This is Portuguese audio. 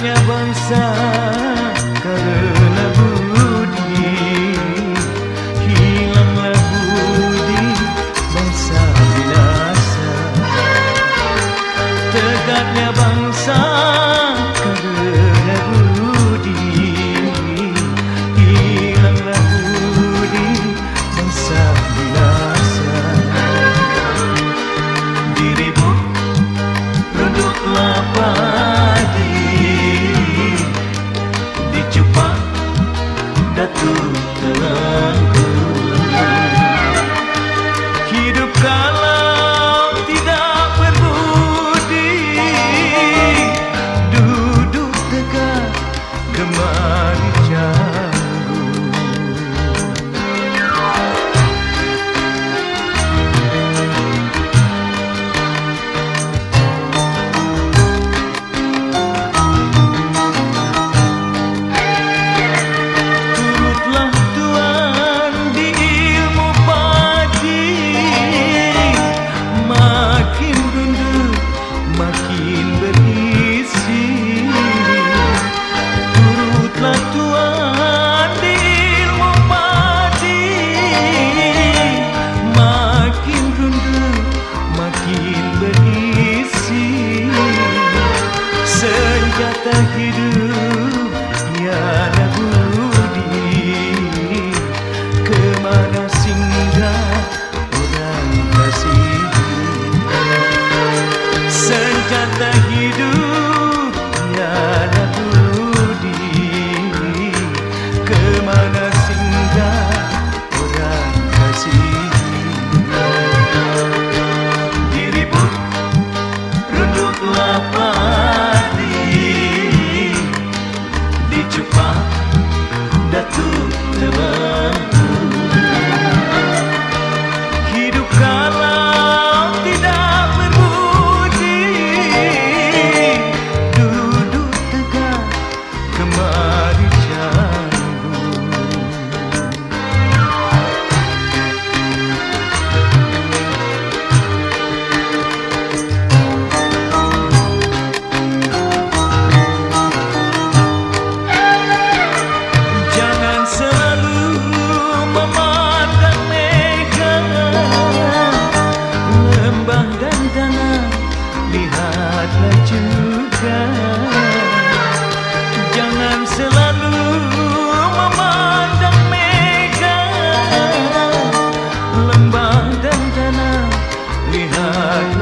minha bança Krishna